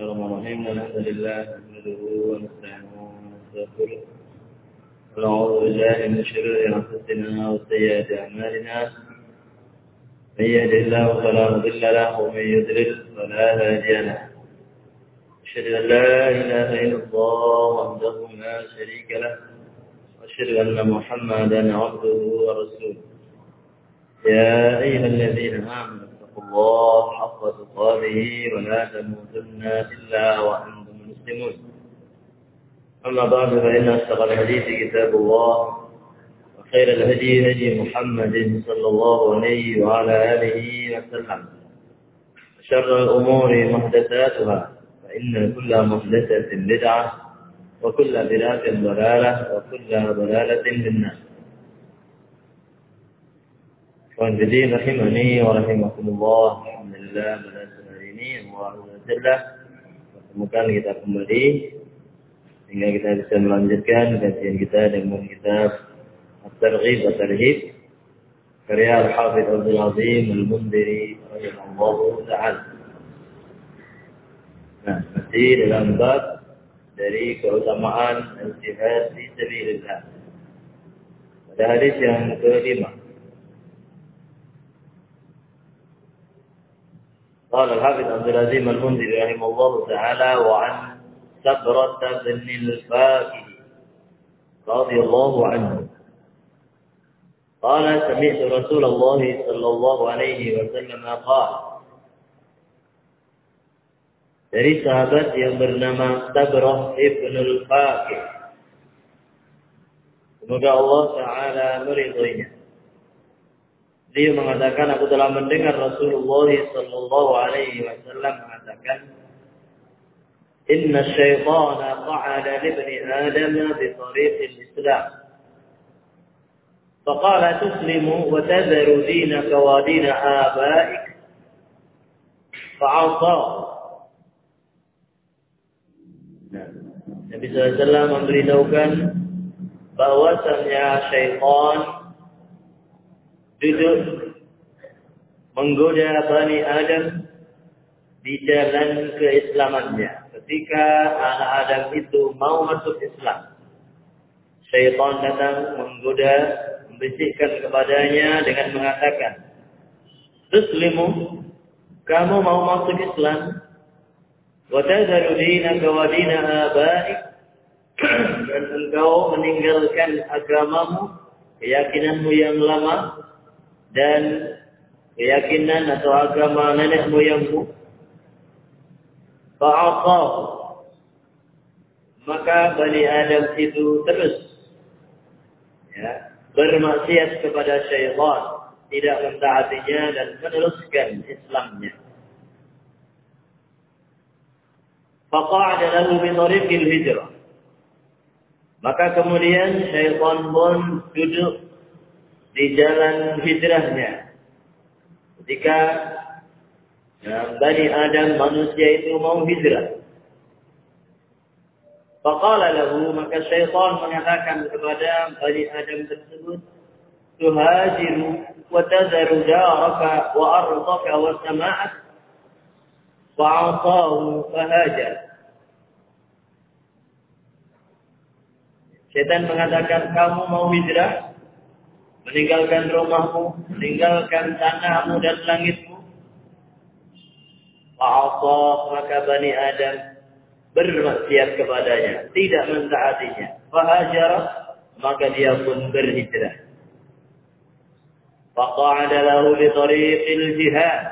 الرحمن الرحيم. الحمد لله نحمده ونستعينه ونستغفره. ونعوذ بالله من شرور أنفسنا وسيئات أعمالنا. من يهد الله فلا مضل له ومن يضلل فلا هادي له. أشهد أن لا إله إلا الله وحده لا شريك له. وأشهد أن محمدا عبده ورسوله. يا أيها الذين اتقوا الله حق تقاته ولا تموتن إلا وأنتم مسلمون. أما بعد فإن أصدق الحديث كتاب الله وخير الهدي هدي محمد صلى الله عليه وعلى آله وسلم. شر الأمور محدثاتها فإن كل محدثة بدعة وكل بدعة ضلالة وكل ضلالة في النار. Kawan jadi rahimani wa rahimakumullah. Alhamdulillah pada hari ini Jalla pertemukan kita kembali sehingga kita bisa melanjutkan kajian kita dengan kitab At-Targhib Tarhib karya Al-Hafidh Abdul Azim Al-Mundiri rahimahullah ta'ala. Nah, masih dalam bab dari keutamaan al-jihad di sabilillah. Pada hadis yang kelima قال الحافظ عبد العزيز المنذري رحمه الله تعالى وعن سبرة بن الفاكه رضي الله عنه قال سمعت رسول الله صلى الله عليه وسلم قال dari sahabat yang bernama Sabrah ibn al-Faqih. Semoga Allah Ta'ala meridhoinya. Beliau mengatakan aku telah mendengar Rasulullah sallallahu alaihi wasallam mengatakan Inna syaitana qa'ada li ibni Adam bi tariqil Islam. Faqala tuslimu wa tadharu dinaka wa din abaik. Fa'ata. Nabi sallallahu alaihi wasallam memberitahukan bahwasanya syaitan duduk. Menggoda Bani Adam di jalan keislamannya. Ketika anak Adam itu mau masuk Islam, syaitan datang menggoda, membisikkan kepadanya dengan mengatakan, Tuslimu, kamu mau masuk Islam, wa dina abaik, dan engkau meninggalkan agamamu, keyakinanmu yang lama, dan keyakinan atau agama nenek moyangmu fa'asah maka Bani Adam itu terus ya, bermaksiat kepada syaitan tidak mentaatinya dan meneruskan Islamnya. Faqa'ada lahu tariqil hijrah. Maka kemudian syaitan pun duduk di jalan hijrahnya. Ketika ya, Bani Adam manusia itu mau hijrah. Faqala lahu maka syaitan mengatakan kepada Bani Adam tersebut tuhajiru wa tazaru jaraka wa ardaka wa sama'ak fa'asahu fahajar. Syaitan mengatakan kamu mau hijrah meninggalkan rumahmu, meninggalkan tanahmu dan langitmu. Fa'asah maka Bani Adam bermaksiat kepadanya, tidak mentaatinya. Fahajara maka dia pun berhijrah. Faqa'ada lahu bi tariqil jihad.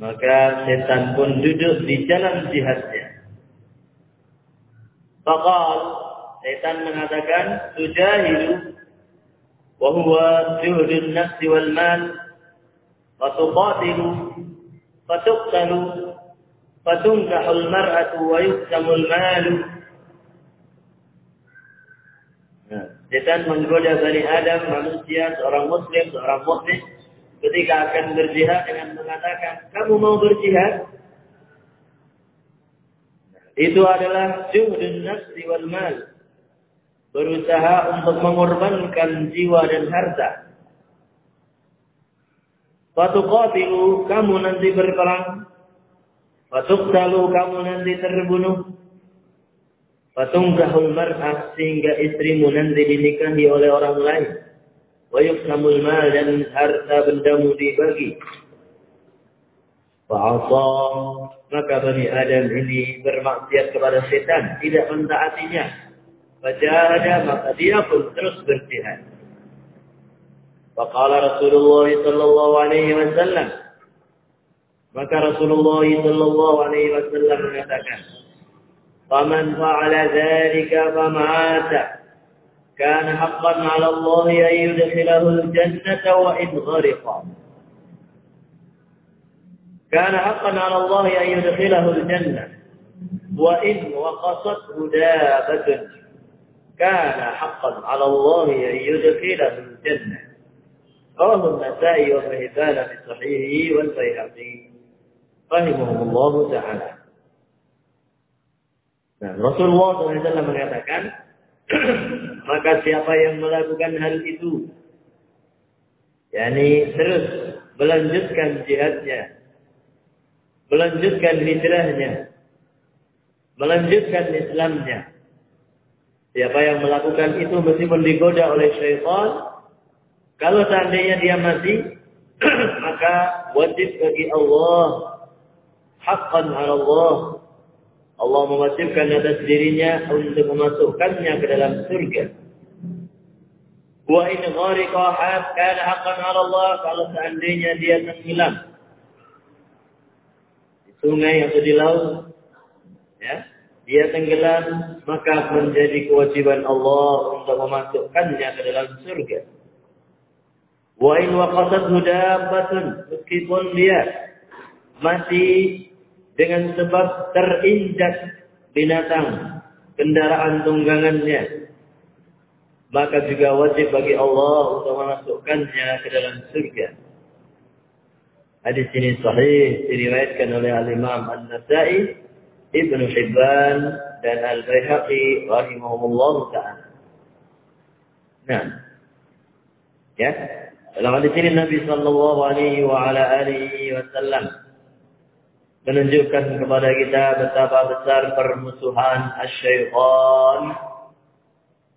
Maka setan pun duduk di jalan jihadnya. Faqal setan mengatakan tujahidu وهو جهد النفس والمال فتقاتل فتقتل فتنكح المرأة ويقسم المال Setan menggoda Bani Adam, manusia, seorang muslim, seorang mukmin ketika akan berjihad dengan mengatakan, kamu mau berjihad? Itu adalah juhdun nafsi wal mal berusaha untuk mengorbankan jiwa dan harta. Fatuqatilu kamu nanti berperang Fatuktalu kamu nanti terbunuh. Fatungkahul mar'ah sehingga istrimu nanti dinikahi oleh orang lain. Wa yuksamul mal dan harta bendamu dibagi. Fa'asa maka Bani Adam ini bermaksiat kepada setan, tidak mentaatinya. فجاهد مقديركم فاصبر فيها فقال رسول الله صلى الله عليه وسلم maka Rasulullah sallallahu alaihi wasallam mengatakan faman fa'ala dzalika famata kana haqqan 'ala Allah an yudkhilahu al-jannata wa in ghariqa kana haqqan 'ala Allah an yudkhilahu al-jannah wa in waqasathu dabatun kana haqqan 'ala Allah an yudkhilahum jannah. Rawahu an-Nasa'i wa Ibn Hibban fi sahihihi wal Baihaqi. Taala. Nah, Rasulullah SAW mengatakan, maka siapa yang melakukan hal itu, yakni terus melanjutkan jihadnya, melanjutkan hijrahnya, melanjutkan Islamnya, Siapa yang melakukan itu meskipun digoda oleh syaitan, kalau seandainya dia mati, maka wajib bagi Allah, haqqan ala Allah, Allah mewajibkan atas dirinya untuk memasukkannya ke dalam surga. Wa in ghariqa kana haqqan 'ala Allah kalau seandainya dia tenggelam di sungai atau di laut ya dia tenggelam maka menjadi kewajiban Allah untuk memasukkannya ke dalam surga. Wa in waqasat dabbatun meskipun dia mati dengan sebab terinjak binatang kendaraan tunggangannya maka juga wajib bagi Allah untuk memasukkannya ke dalam surga. Hadis ini sahih diriwayatkan oleh Al-Imam An-Nasa'i, Ibnu Hibban dan Al-Baihaqi rahimahumullah taala. Nah. Ya. Dalam hadis ini Nabi sallallahu alaihi wasallam menunjukkan kepada kita betapa besar permusuhan asyaitan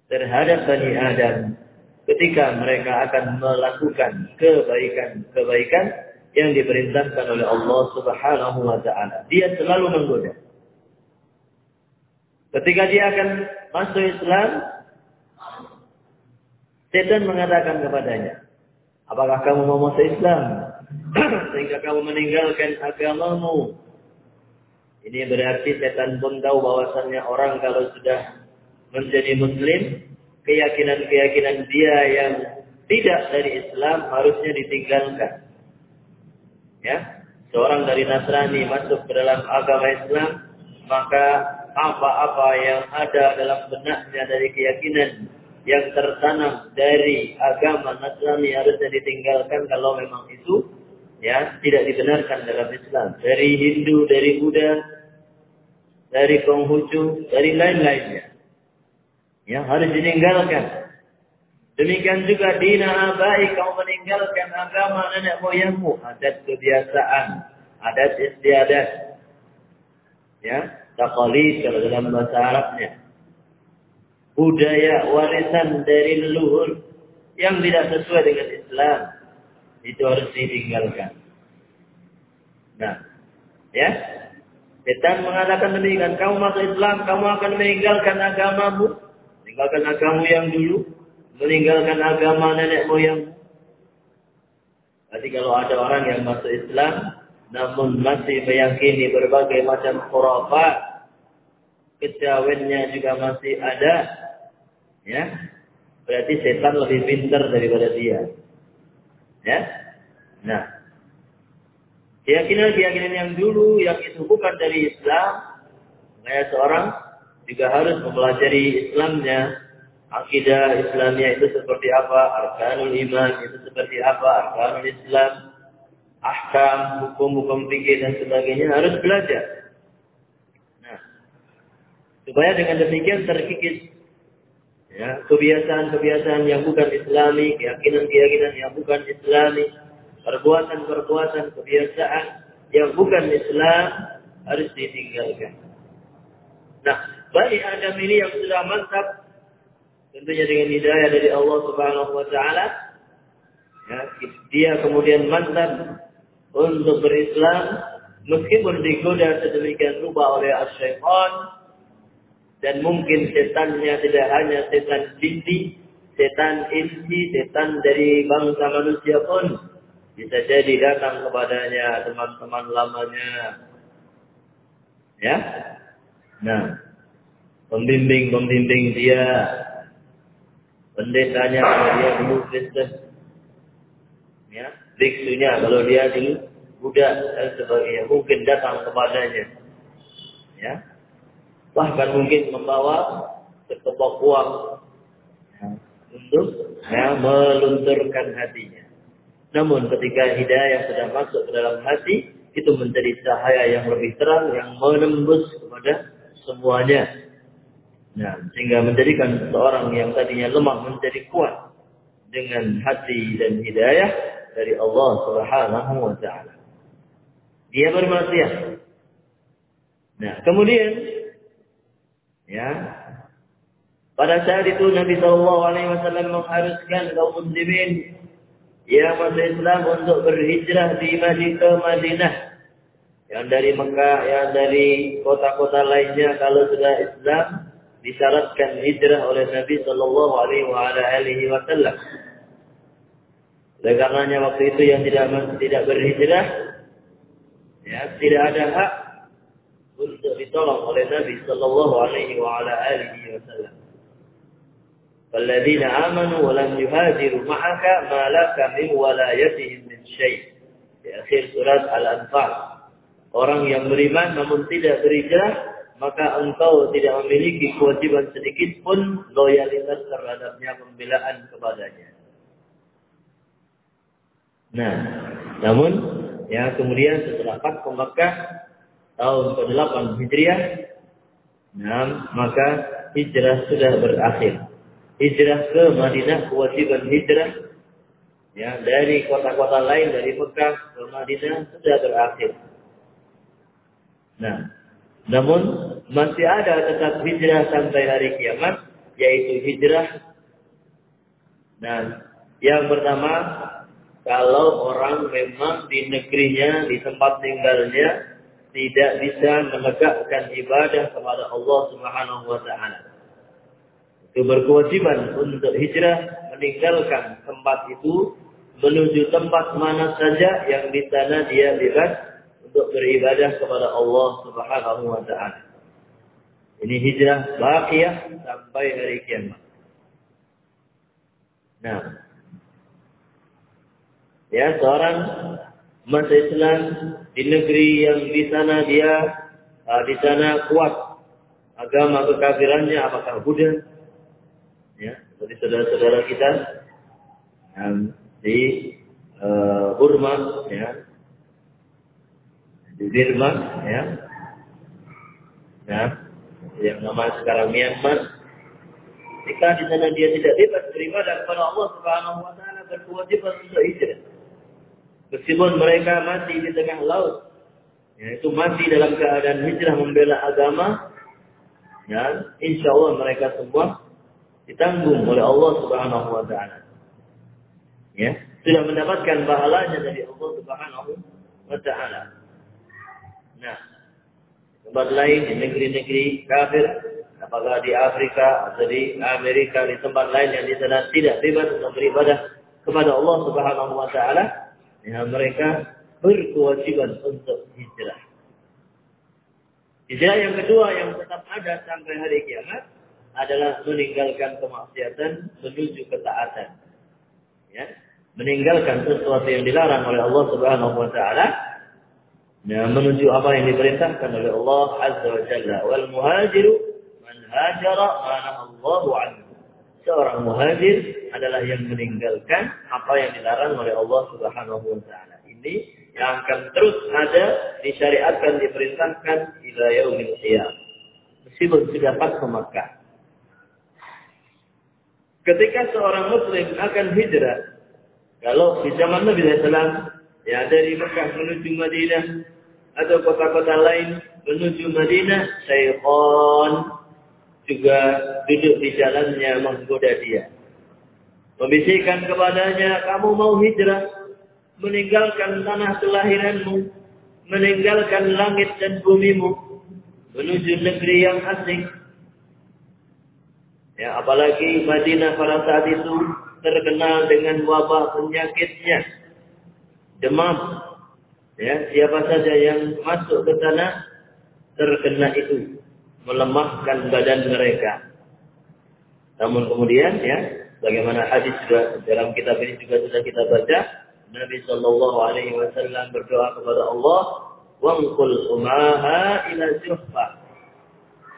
terhadap Bani Adam ketika mereka akan melakukan kebaikan-kebaikan yang diperintahkan oleh Allah Subhanahu wa taala. Dia selalu menggoda. Ketika dia akan masuk Islam, setan mengatakan kepadanya, "Apakah kamu mau masuk Islam?" sehingga kamu meninggalkan agamamu. Ini berarti setan pun tahu bahwasannya orang kalau sudah menjadi muslim, keyakinan-keyakinan dia yang tidak dari Islam harusnya ditinggalkan. Ya, seorang dari Nasrani masuk ke dalam agama Islam, maka apa-apa yang ada dalam benaknya dari keyakinan yang tertanam dari agama Nasrani harusnya ditinggalkan kalau memang itu ya tidak dibenarkan dalam Islam. Dari Hindu dari Buddha dari Konghucu dari lain-lainnya. Yang harus ditinggalkan. Demikian juga dina abai kau meninggalkan agama nenek moyangmu. Adat kebiasaan. Adat istiadat. Ya takalid kalau dalam bahasa Arabnya budaya warisan dari leluhur yang tidak sesuai dengan Islam itu harus ditinggalkan. Nah, ya. Setan mengatakan demikian, kamu masuk Islam, kamu akan meninggalkan agamamu, meninggalkan agamamu yang dulu, meninggalkan agama nenek moyangmu. Jadi kalau ada orang yang masuk Islam, namun masih meyakini berbagai macam khurafat, kejawennya juga masih ada, ya, berarti setan lebih pintar daripada dia. Ya. Nah, keyakinan-keyakinan yang dulu yang itu bukan dari Islam, kayak seorang juga harus mempelajari Islamnya, akidah Islamnya itu seperti apa, arkanul iman itu seperti apa, arkanul Islam, ahkam, hukum-hukum fikih dan sebagainya harus belajar. Nah, supaya dengan demikian terkikis ya, kebiasaan-kebiasaan yang bukan islami, keyakinan-keyakinan yang bukan islami, perbuatan-perbuatan kebiasaan yang bukan Islam harus ditinggalkan. Nah, bagi Adam ini yang sudah mantap tentunya dengan hidayah dari Allah Subhanahu wa taala ya, dia kemudian mantap untuk berislam meskipun digoda sedemikian rupa oleh syaitan dan mungkin setannya tidak hanya setan binti, setan insi, setan dari bangsa manusia pun bisa jadi datang kepadanya teman-teman lamanya. Ya. Nah, pembimbing-pembimbing dia, pendetanya dia dulu Kristen, ya, biksunya kalau dia dulu Buddha dan sebagainya, mungkin datang kepadanya, ya, bahkan mungkin membawa sekepok uang ya, untuk ya, melunturkan hatinya. Namun ketika hidayah sudah masuk ke dalam hati, itu menjadi cahaya yang lebih terang yang menembus kepada semuanya. Nah, sehingga menjadikan seorang yang tadinya lemah menjadi kuat dengan hati dan hidayah dari Allah Subhanahu wa taala. Dia bermaksiat. Nah, kemudian ya pada saat itu Nabi Shallallahu Alaihi Wasallam mengharuskan kaum muslimin yang masuk Islam untuk berhijrah di Madinah yang dari Mekah, yang dari kota-kota lainnya kalau sudah Islam disyaratkan hijrah oleh Nabi Shallallahu Alaihi Wasallam. Oleh karenanya waktu itu yang tidak tidak berhijrah ya tidak ada hak untuk ditolong oleh Nabi sallallahu alaihi wa wasallam. Alladzina amanu wa lam yuhajiru ma'aka ma laka min walayatihim min syai'. Di akhir surat Al-Anfal. Orang yang beriman namun tidak berhijrah maka engkau tidak memiliki kewajiban sedikit pun loyalitas terhadapnya pembelaan kepadanya. Nah, namun ya kemudian setelah Fathu Makkah tahun ke-8 Hijriah, nah, maka hijrah sudah berakhir. Hijrah ke Madinah kewajiban hijrah ya dari kota-kota lain dari Mekah ke Madinah sudah berakhir. Nah, namun masih ada tetap hijrah sampai hari kiamat, yaitu hijrah. Nah, yang pertama, kalau orang memang di negerinya, di tempat tinggalnya, tidak bisa menegakkan ibadah kepada Allah Subhanahu wa taala. Itu berkewajiban untuk hijrah meninggalkan tempat itu menuju tempat mana saja yang di sana dia bebas untuk beribadah kepada Allah Subhanahu wa taala. Ini hijrah baqiyah sampai hari kiamat. Nah, ya seorang umat Islam di negeri yang di sana dia uh, di sana kuat agama kekafirannya apakah Buddha? Ya seperti saudara-saudara kita yang di uh, Burma ya. Di Burma ya. Ya yang nama sekarang Myanmar. Jika di sana dia tidak bebas beribadah kepada Allah Subhanahu wa taala berkewajiban untuk hijrah meskipun mereka masih di tengah laut ya, itu masih dalam keadaan hijrah membela agama ya insya Allah mereka semua ditanggung oleh Allah Subhanahu wa taala. Ya sudah mendapatkan pahalanya dari Allah Subhanahu wa taala. Nah, tempat lain di negeri-negeri kafir, apakah di Afrika atau di Amerika, di tempat lain yang di sana tidak bebas untuk beribadah kepada Allah Subhanahu wa taala, ya mereka berkewajiban untuk hijrah. Hijrah yang kedua yang tetap ada sampai hari kiamat adalah meninggalkan kemaksiatan menuju ketaatan. Ya, meninggalkan sesuatu yang dilarang oleh Allah Subhanahu wa taala Ya, menuju apa yang diperintahkan oleh Allah Azza wa Jalla. Wal muhajiru man hajara Allahu anhu. Seorang muhajir adalah yang meninggalkan apa yang dilarang oleh Allah Subhanahu wa taala. Ini yang akan terus ada disyariatkan diperintahkan ila yaumil qiyamah. Meskipun sudah ke Makkah. Ketika seorang muslim akan hijrah, kalau di zaman Nabi SAW, ya dari Mekah menuju Madinah, atau kota-kota lain menuju Madinah, syaitan juga duduk di jalannya menggoda dia. Membisikkan kepadanya, kamu mau hijrah, meninggalkan tanah kelahiranmu, meninggalkan langit dan bumimu, menuju negeri yang asing. Ya, apalagi Madinah pada saat itu terkenal dengan wabah penyakitnya, demam. Ya, siapa saja yang masuk ke sana terkena itu, melemahkan badan mereka. Namun kemudian ya, Bagaimana hadis juga dalam kitab ini juga sudah kita baca, Nabi Shallallahu Alaihi Wasallam berdoa kepada Allah, wangkul umaha ila juhfa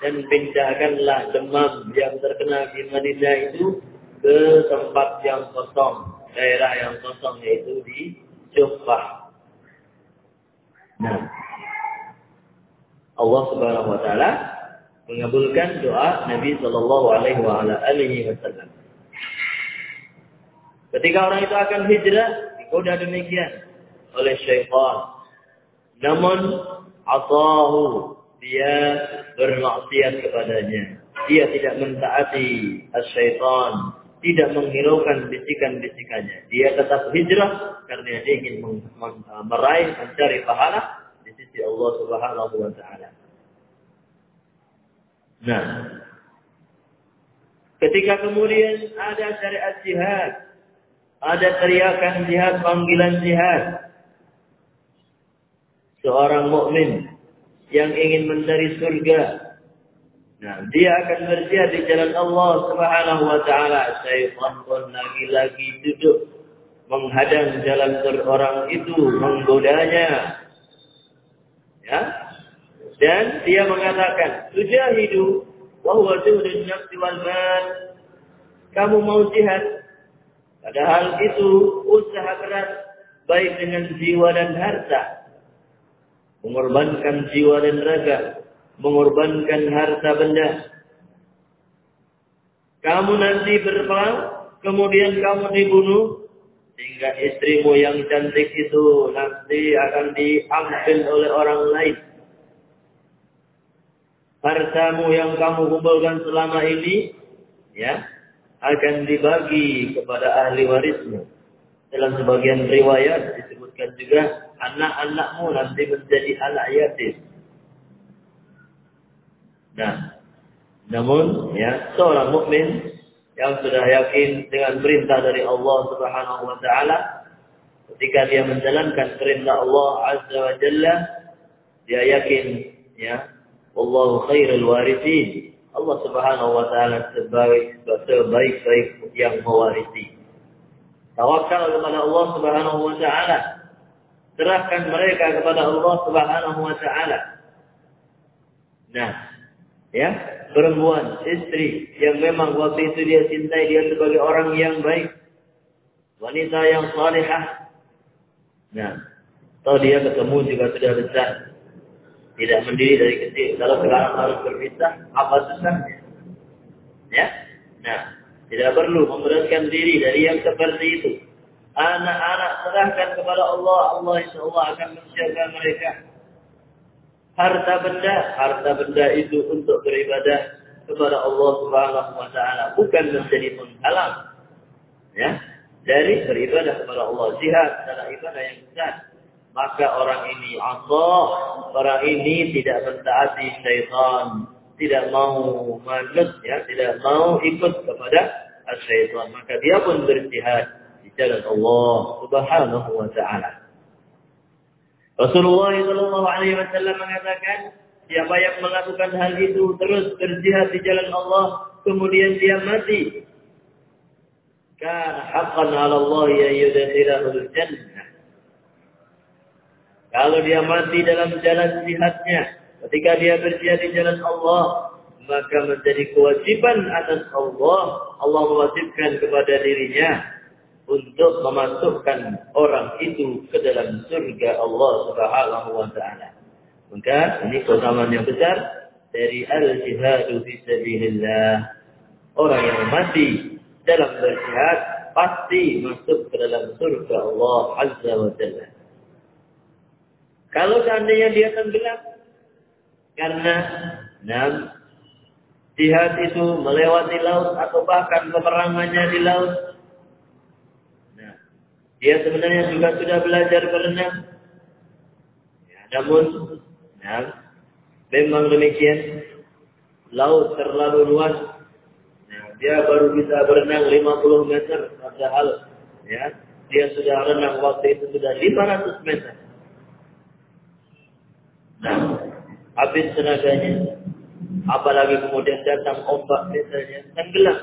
dan pindahkanlah demam yang terkena di Madinah itu ke tempat yang kosong, daerah yang kosong yaitu di Juhfah. Nah, Allah Subhanahu Wa Taala mengabulkan doa Nabi Shallallahu Alaihi Wasallam. Ketika orang itu akan hijrah, digoda demikian oleh syaitan. Namun, atahu, dia bermaksiat kepadanya. Dia tidak mentaati syaitan, tidak menghiraukan bisikan-bisikannya. Dia tetap hijrah karena dia ingin meraih, mencari pahala di sisi Allah Subhanahu wa taala. Nah, ketika kemudian ada syariat jihad, ada teriakan jihad, panggilan jihad. Seorang mukmin yang ingin mencari surga. Nah, dia akan berjihad di jalan Allah Subhanahu wa taala. Syaitan pun lagi-lagi duduk menghadang jalan orang itu, menggodanya. Ya. Dan dia mengatakan, "Tujahidu wa huwa juhdun nafsi wal mal." Kamu mau jihad, Padahal itu usaha keras baik dengan jiwa dan harta. Mengorbankan jiwa dan raga. Mengorbankan harta benda. Kamu nanti berperang, kemudian kamu dibunuh, sehingga istrimu yang cantik itu nanti akan diambil oleh orang lain. Hartamu yang kamu kumpulkan selama ini, ya, akan dibagi kepada ahli warismu. Dalam sebagian riwayat disebutkan juga anak-anakmu nanti menjadi anak yatim. Nah, namun ya seorang mukmin yang sudah yakin dengan perintah dari Allah Subhanahu wa taala ketika dia menjalankan perintah Allah Azza wa Jalla dia yakin ya Allahu khairul warithin Allah Subhanahu wa taala sebaik sebaik-baik yang mewarisi. Tawakal kepada Allah Subhanahu wa taala. Serahkan mereka kepada Allah Subhanahu wa taala. Nah, ya, perempuan, istri yang memang waktu itu dia cintai dia sebagai orang yang baik. Wanita yang salihah. Nah, atau dia ketemu juga sudah besar tidak mendiri dari kecil. Kalau sekarang harus berpisah, apa susahnya? Ya, nah, tidak perlu memberatkan diri dari yang seperti itu. Anak-anak serahkan kepada Allah, Allah insya Allah akan menjaga mereka. Harta benda, harta benda itu untuk beribadah kepada Allah Subhanahu wa taala, bukan menjadi penghalang. Ya, dari beribadah kepada Allah. Jihad adalah ibadah yang besar maka orang ini Allah, orang ini tidak mentaati syaitan, tidak mau manut ya, tidak mau ikut kepada syaitan, maka dia pun berjihad di jalan Allah Subhanahu wa taala. Rasulullah sallallahu alaihi wasallam mengatakan, siapa yang melakukan hal itu terus berjihad di jalan Allah, kemudian dia mati, kan haqqan Allah ya al-jannah kalau dia mati dalam jalan jihadnya, ketika dia berjihad di jalan Allah, maka menjadi kewajiban atas Allah, Allah mewajibkan kepada dirinya untuk memasukkan orang itu ke dalam surga Allah Subhanahu wa taala. Maka ini keutamaan yang besar dari al-jihadu fi sabilillah. Orang yang mati dalam berjihad pasti masuk ke dalam surga Allah Azza wa Jalla. Kalau seandainya dia tenggelam, Karena nah, jihad itu melewati laut atau bahkan peperangannya di laut. Nah, dia sebenarnya juga sudah belajar berenang. Ya, namun, nah, memang demikian. Laut terlalu luas. Nah, dia baru bisa berenang 50 meter padahal ya dia sudah renang waktu itu sudah 500 meter. Habis tenaganya Apalagi kemudian datang ombak misalnya, tenggelam.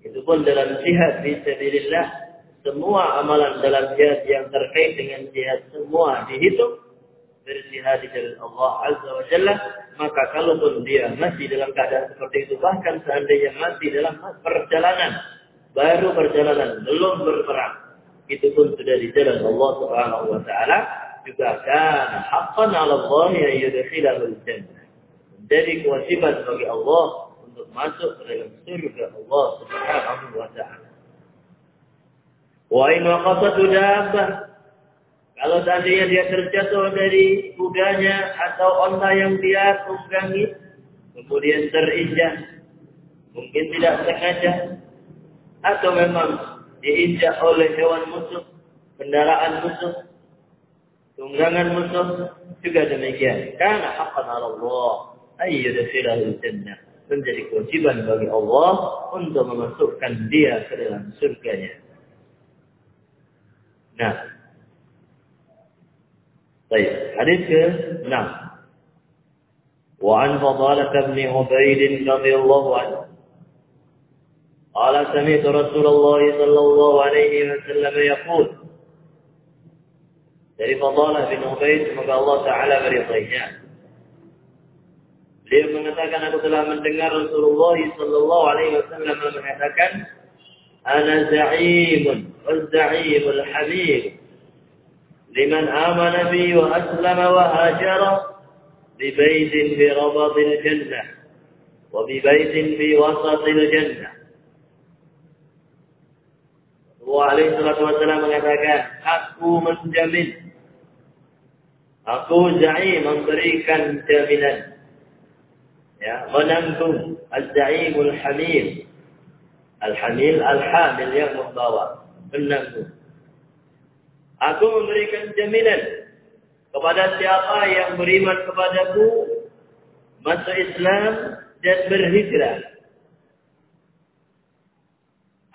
Itu pun dalam jihad sabilillah, semua amalan dalam jihad yang terkait dengan jihad semua dihitung berjihad di jalan Allah Azza wa Jalla, maka kalaupun dia masih dalam keadaan seperti itu, bahkan seandainya masih dalam perjalanan, baru perjalanan, belum berperang, itu pun sudah di Allah Subhanahu wa taala juga kan haqqan 'ala Allah ya yudkhilahu jannah jadi kewajiban bagi Allah untuk masuk ke dalam surga Allah Subhanahu wa taala. Wa in dabbah kalau seandainya dia terjatuh dari kudanya atau onta yang dia tunggangi, kemudian terinjak, mungkin tidak sengaja, atau memang diinjak oleh hewan musuh, kendaraan musuh, tunggangan musuh, juga demikian. Karena haqqan Allah ayyudkhilahul jannah menjadi kewajiban bagi Allah untuk memasukkan dia ke dalam surganya. Nah, baik, hadis ke 6. وعن فضالة بن عبيد رضي الله عنه قال سمعت رسول الله صلى الله عليه وسلم يقول dari Fadalah bin Ubaid semoga Allah Ta'ala meridainya Dia mengatakan aku telah mendengar Rasulullah sallallahu alaihi wasallam mengatakan ana za'imun wal za'imul hamid liman amana bi wa aslama wa hajara bi baitin fi rabadil jannah wa bi baitin fi wasatil jannah Alaihi salatu wasallam mengatakan aku menjamin aku za'im memberikan jaminan ya menanggung al-za'imul hamil al-hamil al-hamil yang membawa menanggung aku memberikan jaminan kepada siapa yang beriman kepadaku masuk Islam dan berhijrah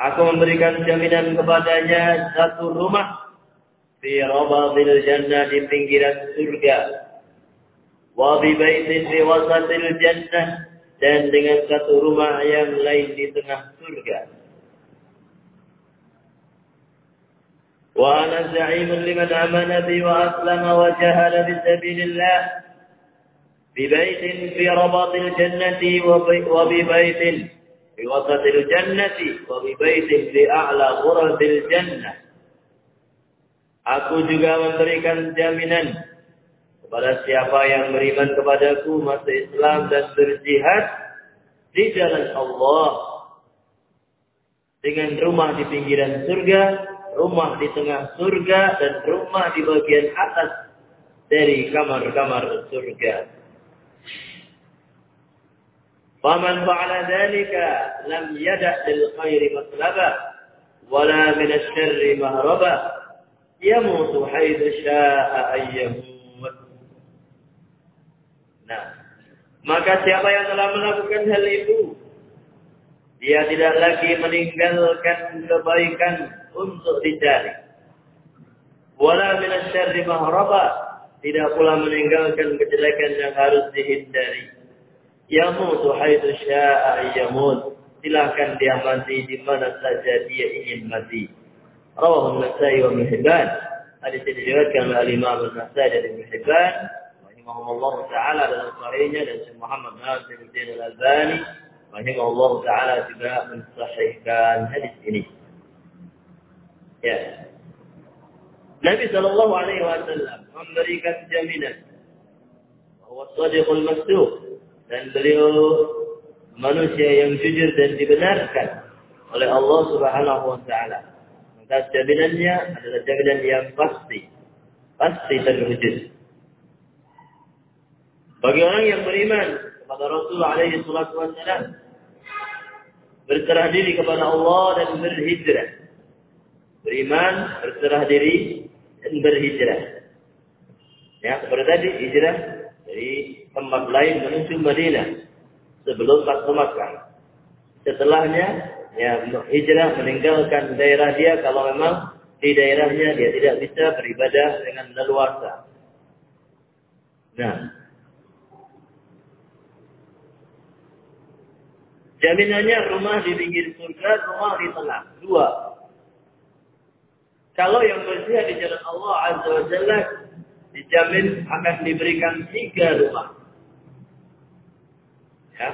aku memberikan jaminan kepadanya satu rumah di rabadil jannah di pinggiran surga wa bi baitin fi wasatil jannah dan dengan satu rumah yang lain di tengah surga. Wa ana za'imun liman amana bi wa aslama wa jahada bi sabilillah bi baitin jannati wa bi baitin fi a'la ghurabil jannah. Aku juga memberikan jaminan kepada siapa yang beriman kepadaku masuk Islam dan berjihad di jalan Allah dengan rumah di pinggiran surga, rumah di tengah surga dan rumah di bagian atas dari kamar-kamar surga. Faman fa'ala dhalika lam yada' lil khairi matlaba wala min asy-syarri mahraba yamutu haitsu syaa'a ayyamut Nah, maka siapa yang telah melakukan hal itu, dia tidak lagi meninggalkan kebaikan untuk dicari. Wala tidak pula meninggalkan kejelekan yang harus dihindari. Yamutu haitsu syaa'a yamut. Silahkan dia mati di mana saja dia ingin mati. Rawahu An-Nasa'i wa Ibnu Hibban. Hadis ini diriwayatkan oleh Imam An-Nasa'i dan Ibnu Hibban rahimahullah taala dalam sahihnya dan Syekh Muhammad Nasiruddin Al-Albani rahimahullah taala juga mensahihkan hadis ini. Ya. Nabi sallallahu alaihi wasallam memberikan jaminan bahwa sadiqul masduq dan beliau manusia yang jujur dan dibenarkan oleh Allah Subhanahu wa taala. Maka jaminannya adalah jaminan yang pasti. Pasti terwujud. Bagi orang yang beriman kepada Rasulullah alaihi salatu wassalam berserah diri kepada Allah dan berhijrah. Beriman, berserah diri dan berhijrah. Ya, seperti tadi hijrah dari tempat lain menuju Madinah sebelum Fathu Makkah. Setelahnya ya hijrah meninggalkan daerah dia kalau memang di daerahnya dia tidak bisa beribadah dengan leluasa. Nah, jaminannya rumah di pinggir surga, rumah di tengah. Dua. Kalau yang berjihad di jalan Allah Azza wa Jalla dijamin akan diberikan tiga rumah. Ya.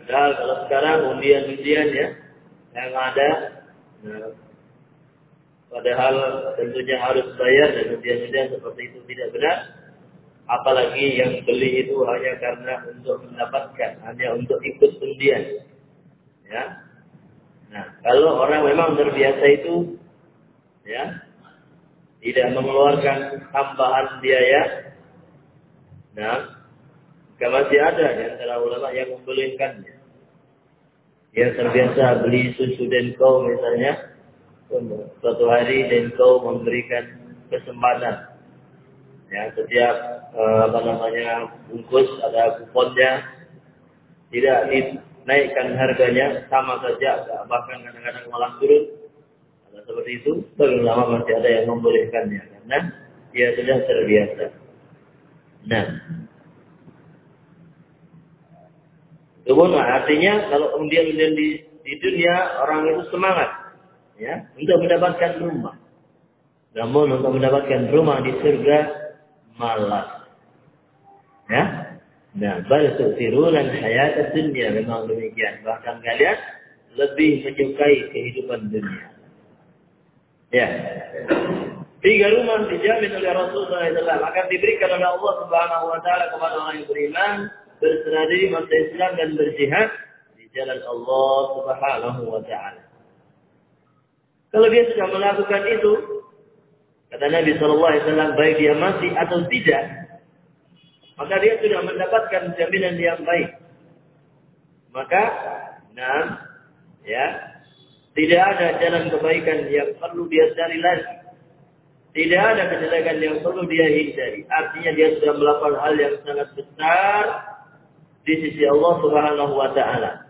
Padahal kalau sekarang undian-undian ya yang ada nah, Padahal tentunya harus bayar dan kemudian seperti itu tidak benar. Apalagi yang beli itu hanya karena untuk mendapatkan, hanya untuk ikut undian. Ya. Nah, kalau orang memang terbiasa itu, ya, tidak mengeluarkan tambahan biaya, nah, jika masih ada di antara ulama yang membolehkannya. Yang terbiasa beli susu dan kau misalnya, suatu hari dan memberikan kesempatan. Ya setiap eh, apa namanya bungkus ada kuponnya tidak dinaikkan harganya sama saja bahkan kadang-kadang malah turun. Ada seperti itu belum lama masih ada yang membolehkannya karena dia sudah terbiasa. Nah pun artinya kalau undian-undian di, di dunia orang itu semangat ya untuk mendapatkan rumah. Namun untuk mendapatkan rumah di surga malas. Ya. Nah, bal tu'thiruna hayat dunia memang demikian. Bahkan kalian lebih menyukai kehidupan dunia. Ya. Tiga rumah dijamin oleh Rasulullah SAW akan diberikan oleh Allah Subhanahu Wa Taala kepada orang yang beriman, berserah diri masuk Islam dan berjihad di jalan Allah Subhanahu Wa Taala. Kalau dia sudah melakukan itu, kata Nabi Shallallahu Alaihi Wasallam, baik dia mati atau tidak, maka dia sudah mendapatkan jaminan yang baik. Maka, nah, ya, tidak ada jalan kebaikan yang perlu dia cari lagi. Tidak ada kejelekan yang perlu dia hindari. Artinya dia sudah melakukan hal yang sangat besar di sisi Allah Subhanahu wa taala.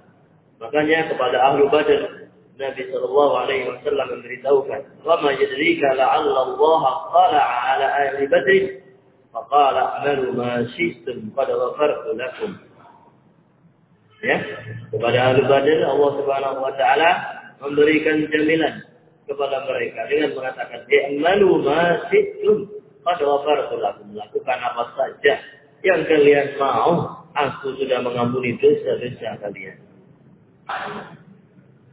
Makanya kepada ahlu Badar Nabi Shallallahu Alaihi Wasallam memberitahukan, "Wama yadrika la'alla Allah qala ala ahli Badr, faqala amalu ma syi'tum qad ghafartu lakum." Ya, kepada ahli Badr Allah Subhanahu wa taala memberikan jaminan kepada mereka dengan mengatakan, "I'malu ma syi'tum qad ghafartu lakum." Lakukan apa saja yang kalian mau, aku sudah mengampuni dosa-dosa kalian.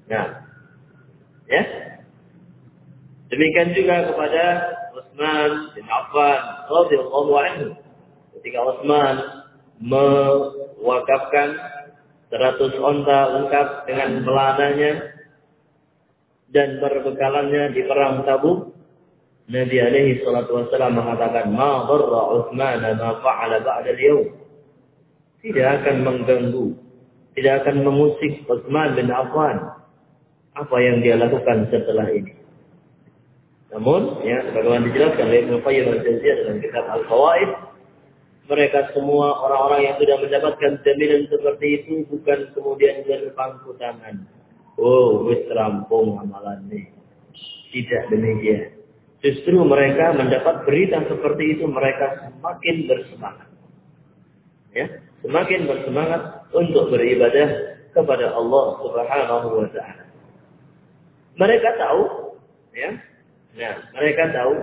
Nah, Ya. Demikian juga kepada Utsman bin Affan radhiyallahu anhu. Ketika Utsman mewakafkan 100 onta lengkap dengan pelananya dan berbekalannya di perang Tabuk, Nabi alaihi salatu wasallam mengatakan, "Ma dharra Utsman ma fa'ala ba'da al-yawm." Tidak akan mengganggu, tidak akan mengusik Utsman bin Affan apa yang dia lakukan setelah ini. Namun, ya, bagaimana dijelaskan oleh Ibnu Qayyim al-Jauziyah dalam kitab Al-Fawaid, mereka semua orang-orang yang sudah mendapatkan jaminan seperti itu bukan kemudian berpangku tangan. Oh, wis rampung amalan ini. Tidak demikian. Justru mereka mendapat berita seperti itu, mereka semakin bersemangat. Ya, semakin bersemangat untuk beribadah kepada Allah Subhanahu wa taala. Mereka tahu, ya. Nah, mereka tahu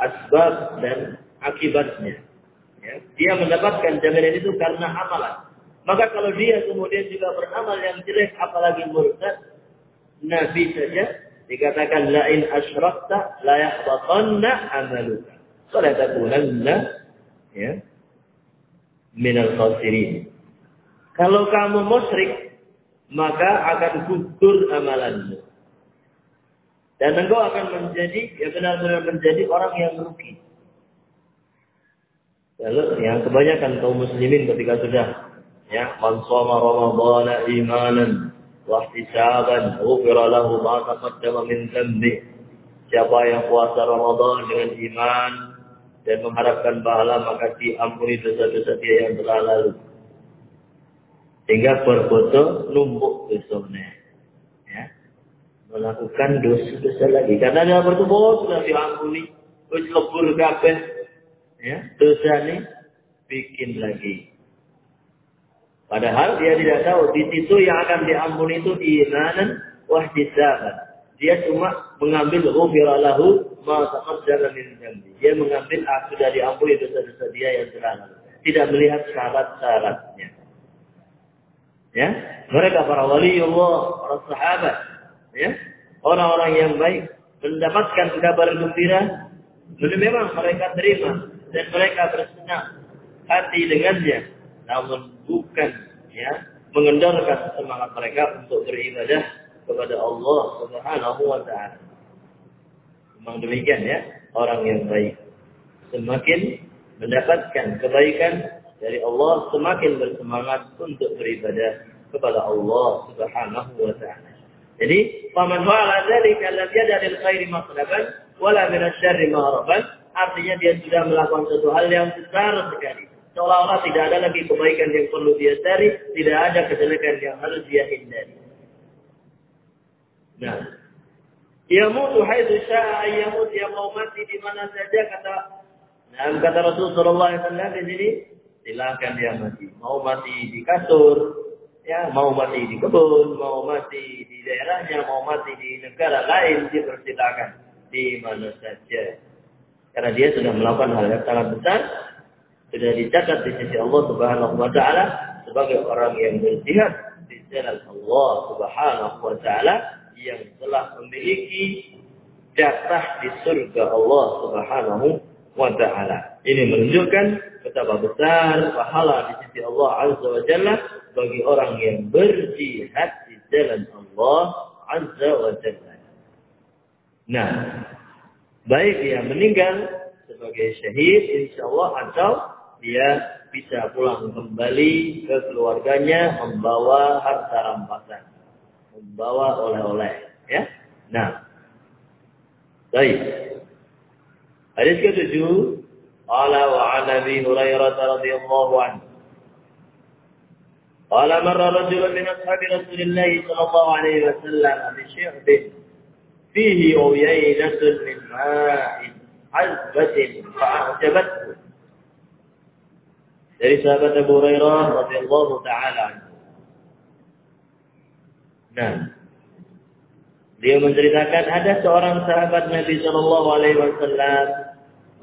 asbab dan akibatnya. Ya. Dia mendapatkan jaminan itu karena amalan. Maka kalau dia kemudian juga beramal yang jelek, apalagi murtad, Nabi saja dikatakan lain asyrakta la yahbatanna amaluka. Fala takunanna ya minal khasirin. Kalau kamu musyrik, maka akan gugur amalanmu. Dan engkau akan menjadi, ya benar-benar menjadi orang yang rugi. Lalu yang kebanyakan kaum muslimin ketika sudah ya man shoma ramadhana imanan ihtisaban ghufira lahu ma taqaddama min dhanbi. Siapa yang puasa Ramadan dengan iman dan mengharapkan pahala maka diampuni dosa-dosa dia yang telah lalu. Sehingga berfoto numpuk dosanya. Ya. Melakukan dosa-dosa lagi. Karena dia bertubuh sudah diampuni. Wis lebur kabeh ya, dosa ini bikin lagi. Padahal dia tidak tahu di situ yang akan diampuni itu imanan wahdisaban. Dia cuma mengambil ghufira lahu ma taqaddama min. Dia mengambil aku sudah diampuni dosa-dosa dia yang telah Tidak melihat syarat-syaratnya. Ya, mereka para wali Allah, para sahabat, ya, orang-orang yang baik. Mendapatkan kabar gembira, memang mereka terima. Dan mereka bersenang hati dengannya, namun bukan ya mengendorkan semangat mereka untuk beribadah kepada Allah Subhanahu wa taala. Memang demikian ya, orang yang baik semakin mendapatkan kebaikan dari Allah semakin bersemangat untuk beribadah kepada Allah Subhanahu wa taala. Jadi, faman fa'ala dzalika lam yad'al khairi maqlaban wala min asy-syarri artinya dia sudah melakukan sesuatu hal yang besar sekali. Seolah-olah tidak ada lagi kebaikan yang perlu dia cari, tidak ada kejelekan yang harus dia hindari. Nah, mutu haitsu syaa yamut dia mau mati di mana saja kata Nah, kata Rasulullah SAW di sini, silakan dia mati. Mau mati di kasur, ya, mau mati di kebun, mau mati di daerahnya, mau mati di negara lain, dia persilakan di mana saja. Karena dia sudah melakukan hal yang sangat besar, sudah dicatat di sisi Allah Subhanahu wa taala sebagai orang yang berjihad di jalan Allah Subhanahu wa taala yang telah memiliki jatah di surga Allah Subhanahu wa taala. Ini menunjukkan betapa besar pahala di sisi Allah Azza wa Jalla bagi orang yang berjihad di jalan Allah Azza wa Jalla. Nah, baik dia meninggal sebagai syahid insya Allah atau dia bisa pulang kembali ke keluarganya membawa harta rampasan membawa oleh-oleh ya nah baik hadis ketujuh qala wa an Abi Hurairah radhiyallahu anhu قال مر رجل من أصحاب رسول الله صلى الله عليه وسلم بشعب فيه عيينة من ماء عذبة فأعجبته dari sahabat Abu Hurairah radhiyallahu taala Nah, dia menceritakan ada seorang sahabat Nabi Shallallahu Alaihi Wasallam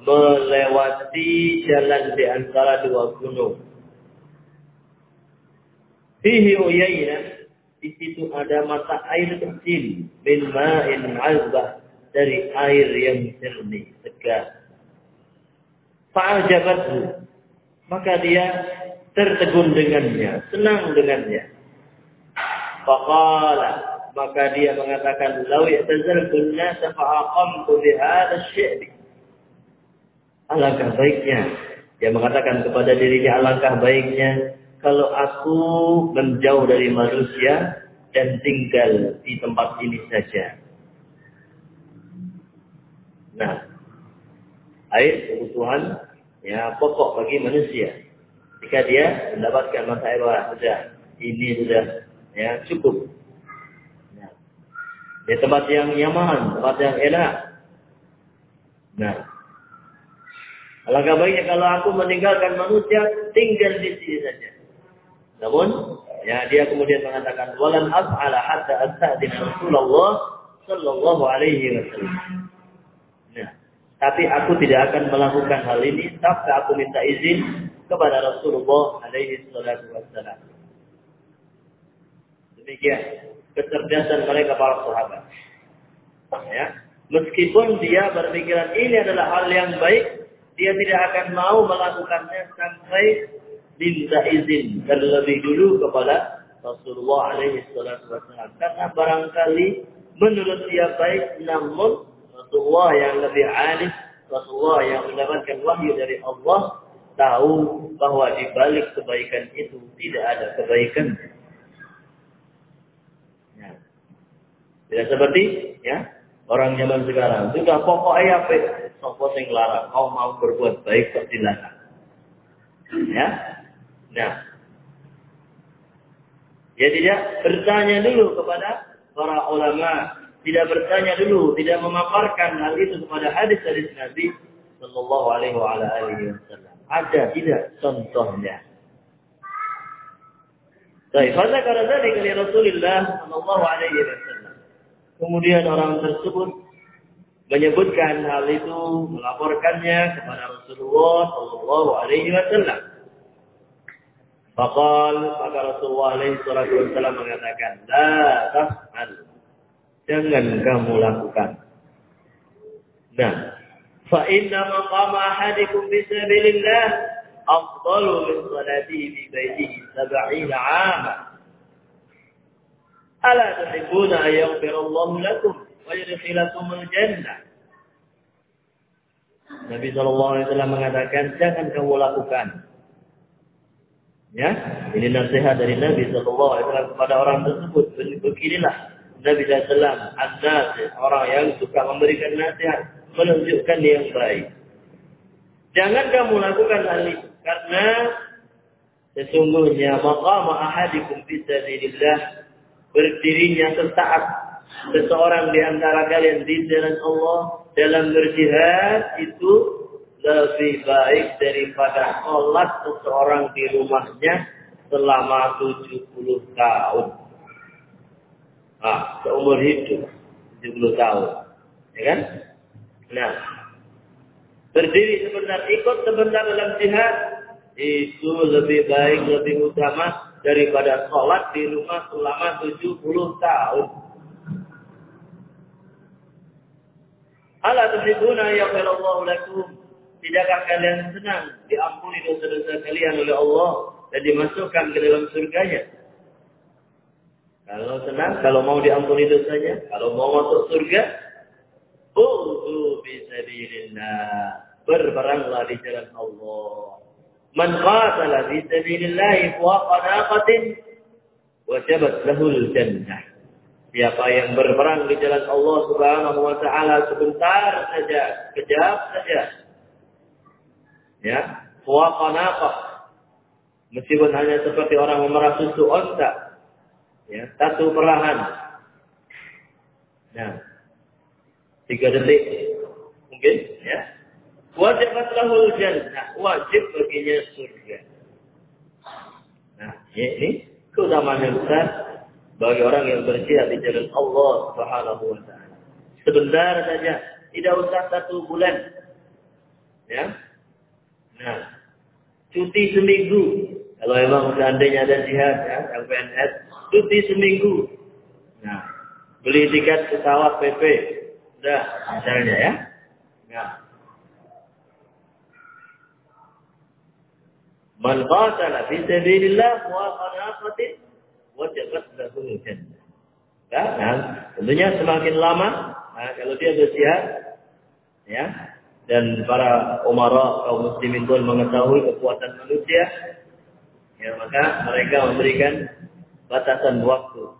melewati jalan di antara dua gunung. Fihi uyayna di situ ada mata air kecil min ma'in azbah dari air yang jernih, segar. Fa'ajabathu. Maka dia tertegun dengannya, senang dengannya. Faqala maka dia mengatakan law yatazaltu an-nasa fa'aqamtu bi hadha asy Alangkah baiknya dia mengatakan kepada dirinya alangkah baiknya kalau aku menjauh dari manusia dan tinggal di tempat ini saja. Nah, air kebutuhan ya pokok bagi manusia. Jika dia mendapatkan mata wah, sudah ini sudah ya cukup. Nah, di tempat yang nyaman, tempat yang enak. Nah, alangkah baiknya kalau aku meninggalkan manusia, tinggal di sini saja. Namun ya dia kemudian mengatakan walan af'ala hatta astadzin Rasulullah sallallahu alaihi wasallam. Tapi aku tidak akan melakukan hal ini sampai aku minta izin kepada Rasulullah alaihi salatu wasallam. Demikian kecerdasan mereka para sahabat. Ya, meskipun dia berpikiran ini adalah hal yang baik, dia tidak akan mau melakukannya sampai minta izin terlebih dulu kepada Rasulullah alaihi wasallam karena barangkali menurut dia baik namun Rasulullah yang lebih alim Rasulullah yang mendapatkan wahyu dari Allah tahu bahwa di balik kebaikan itu tidak ada kebaikan. Ya. Tidak seperti ya orang zaman sekarang. Sudah pokoknya apa? Sopo sing larang. Kau mau berbuat baik kok silakan. Ya. Nah. Ya tidak bertanya dulu kepada para ulama, tidak bertanya dulu, tidak memaparkan hal itu kepada hadis-hadis Nabi Sallallahu Alaihi Wasallam. Ada tidak contohnya? Baik, pada karena dari Rasulullah Sallallahu Alaihi Wasallam. Kemudian orang tersebut menyebutkan hal itu, melaporkannya kepada Rasulullah Sallallahu Alaihi Wasallam. Fakal maka Rasulullah Alaihi Wasallam mengatakan, La taf'al. Jangan kamu lakukan. Nah, fa inna maqam ahadikum bi sabilillah afdalu min salati bi baitihi 70 'ama. Ala tuhibbuna an yaghfirallahu lakum wa yadkhilakum al-jannah? Nabi Shallallahu Alaihi Wasallam mengatakan jangan kamu lakukan. Ya, ini nasihat dari Nabi Shallallahu Alaihi Wasallam kepada orang tersebut. Beginilah Nabi Alaihi Wasallam, orang yang suka memberikan nasihat menunjukkan yang baik. Jangan kamu lakukan hal itu karena sesungguhnya maqam ahadikum fi sabilillah berdirinya sesaat seseorang di antara kalian di jalan Allah dalam berjihad itu lebih baik daripada sholat seseorang di rumahnya selama 70 tahun. Ah, seumur hidup 70 tahun. Ya kan? Nah, berdiri sebentar, ikut sebentar dalam jihad, itu lebih baik, lebih utama daripada sholat di rumah selama 70 tahun. Ala tuhibbuna yaghfirallahu lakum. Tidakkah kalian senang diampuni dosa-dosa kalian oleh Allah dan dimasukkan ke dalam surganya? Kalau senang, kalau mau diampuni dosanya, kalau mau masuk surga, Uzu bisabilillah. Berperanglah di jalan Allah. Man qatala fi sabilillah fuqa naqatin wajabat lahul jannah. Siapa yang berperang di jalan Allah Subhanahu wa taala sebentar saja, kejap saja. Ya, fuqa naqah. Meskipun hanya seperti orang memerah susu onta. Ya, satu perlahan. Nah, Tiga detik. Mungkin, ya. Wajib lahul jannah. Wajib baginya surga. Nah, ya, ini keutamaan yang besar bagi orang yang berjihad di jalan Allah Subhanahu wa taala. Sebentar saja, tidak usah satu bulan. Ya. Nah, cuti seminggu. Kalau memang seandainya ada jihad ya, yang PNS, cuti seminggu. Nah, beli tiket pesawat PP, Sudah, misalnya ya. Ya. Man qatala fi sabilillah wa qanaqatin wajabat lahu jannah. Ya, dan tentunya semakin lama nah, kalau dia bersiap ya dan para umara kaum muslimin pun mengetahui kekuatan manusia ya maka mereka memberikan batasan waktu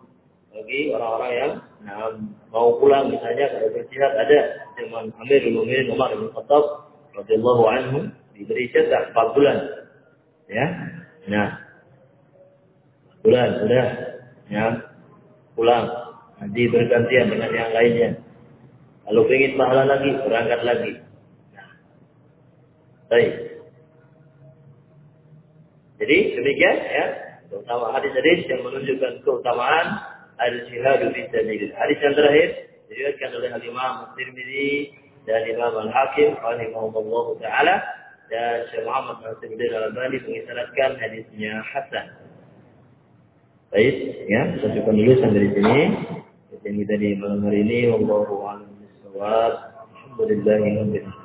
bagi orang-orang yang nah, mau pulang misalnya kalau berjihad ada zaman Amirul Mukminin Umar bin Khattab radhiyallahu anhu diberi jatah 4 bulan. Ya. Nah. Bulan sudah ya pulang. Nanti bergantian dengan yang lainnya. Kalau ingin pahala lagi, berangkat lagi. Nah. Baik. Jadi demikian ya, terutama hadis-hadis yang menunjukkan keutamaan al-jihadu fi sabilillah. Hadis yang terakhir diriwayatkan oleh Al-Imam Tirmizi dan Imam Al-Hakim rahimahullah taala dan Syekh Muhammad Nasiruddin Al-Albani mengisyaratkan hadisnya hasan. Baik, ya, saya cukup dulu sampai sini. Jadi kita di malam hari ini wallahu a'lam bishawab. Alhamdulillah